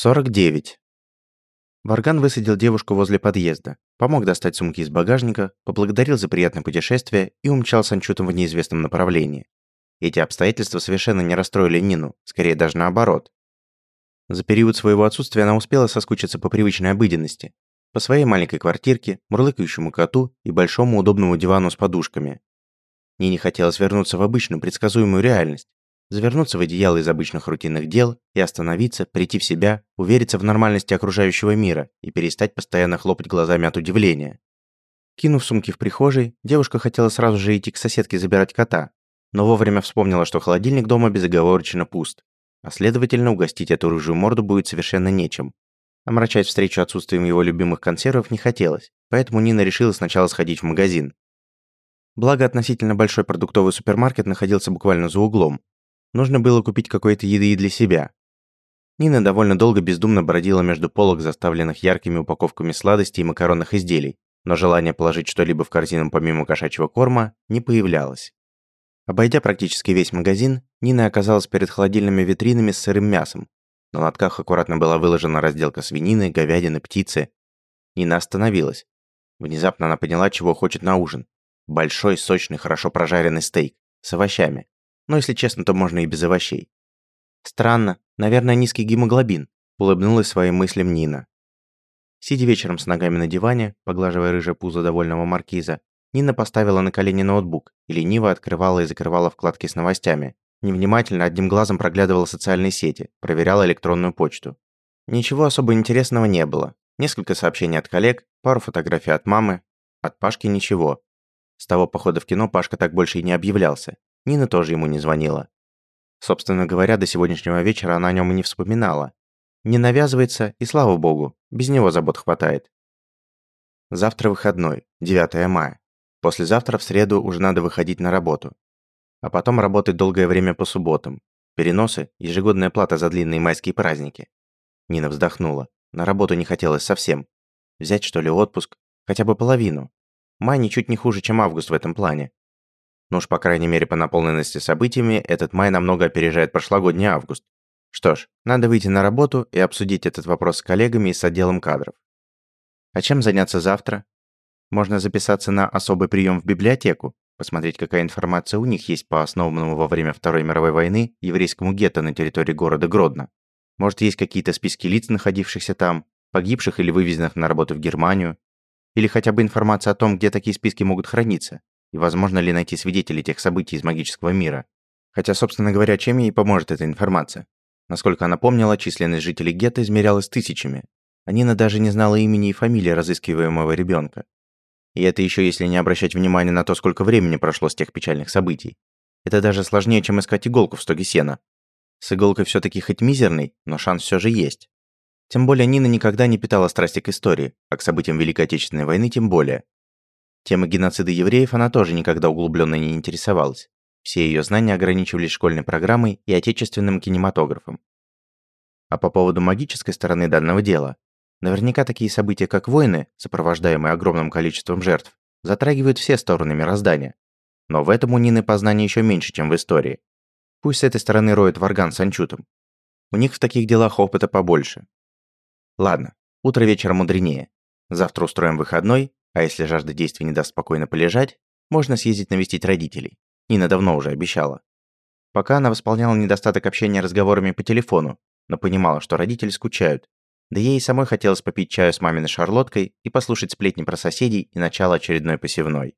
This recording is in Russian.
49. Варган высадил девушку возле подъезда, помог достать сумки из багажника, поблагодарил за приятное путешествие и умчал с Анчутом в неизвестном направлении. Эти обстоятельства совершенно не расстроили Нину, скорее даже наоборот. За период своего отсутствия она успела соскучиться по привычной обыденности, по своей маленькой квартирке, мурлыкающему коту и большому удобному дивану с подушками. Нине хотелось вернуться в обычную предсказуемую реальность, завернуться в одеяло из обычных рутинных дел и остановиться, прийти в себя, увериться в нормальности окружающего мира и перестать постоянно хлопать глазами от удивления. Кинув сумки в прихожей, девушка хотела сразу же идти к соседке забирать кота, но вовремя вспомнила, что холодильник дома безоговорочно пуст, а следовательно, угостить эту рыжую морду будет совершенно нечем. Омрачать встречу отсутствием его любимых консервов не хотелось, поэтому Нина решила сначала сходить в магазин. Благо, относительно большой продуктовый супермаркет находился буквально за углом, Нужно было купить какой-то еды и для себя. Нина довольно долго бездумно бродила между полок, заставленных яркими упаковками сладостей и макаронных изделий, но желание положить что-либо в корзину помимо кошачьего корма не появлялось. Обойдя практически весь магазин, Нина оказалась перед холодильными витринами с сырым мясом. На лотках аккуратно была выложена разделка свинины, говядины, птицы. Нина остановилась. Внезапно она поняла, чего хочет на ужин. Большой, сочный, хорошо прожаренный стейк с овощами. Но если честно, то можно и без овощей. Странно, наверное, низкий гемоглобин, улыбнулась своим мыслям Нина. Сидя вечером с ногами на диване, поглаживая рыжее пузо довольного маркиза, Нина поставила на колени ноутбук и лениво открывала и закрывала вкладки с новостями. Невнимательно одним глазом проглядывала социальные сети, проверяла электронную почту. Ничего особо интересного не было. Несколько сообщений от коллег, пару фотографий от мамы. От Пашки ничего. С того похода в кино Пашка так больше и не объявлялся. Нина тоже ему не звонила. Собственно говоря, до сегодняшнего вечера она о нем и не вспоминала. Не навязывается, и слава богу, без него забот хватает. Завтра выходной, 9 мая. Послезавтра в среду уже надо выходить на работу. А потом работать долгое время по субботам. Переносы, ежегодная плата за длинные майские праздники. Нина вздохнула. На работу не хотелось совсем. Взять что ли отпуск? Хотя бы половину. Май ничуть не хуже, чем август в этом плане. Но уж по крайней мере по наполненности событиями этот май намного опережает прошлогодний август. Что ж, надо выйти на работу и обсудить этот вопрос с коллегами и с отделом кадров. А чем заняться завтра? Можно записаться на особый прием в библиотеку, посмотреть, какая информация у них есть по основанному во время Второй мировой войны еврейскому гетто на территории города Гродно. Может, есть какие-то списки лиц, находившихся там, погибших или вывезенных на работу в Германию, или хотя бы информация о том, где такие списки могут храниться, и возможно ли найти свидетелей тех событий из магического мира. Хотя, собственно говоря, чем ей поможет эта информация? Насколько она помнила, численность жителей гетто измерялась тысячами. А Нина даже не знала имени и фамилии разыскиваемого ребенка. И это еще если не обращать внимания на то, сколько времени прошло с тех печальных событий. Это даже сложнее, чем искать иголку в стоге сена. С иголкой все таки хоть мизерный, но шанс все же есть. Тем более Нина никогда не питала страсти к истории, а к событиям Великой Отечественной войны тем более. Темы геноцида евреев она тоже никогда углубленно не интересовалась. Все ее знания ограничивались школьной программой и отечественным кинематографом. А по поводу магической стороны данного дела, наверняка такие события, как войны, сопровождаемые огромным количеством жертв, затрагивают все стороны мироздания. Но в этом у Нины познания еще меньше, чем в истории. Пусть с этой стороны роет варган с анчутом. У них в таких делах опыта побольше. Ладно, утро вечера мудренее. Завтра устроим выходной, а если жажда действий не даст спокойно полежать, можно съездить навестить родителей. Нина давно уже обещала. Пока она восполняла недостаток общения разговорами по телефону, но понимала, что родители скучают. Да ей самой хотелось попить чаю с маминой шарлоткой и послушать сплетни про соседей и начало очередной посевной.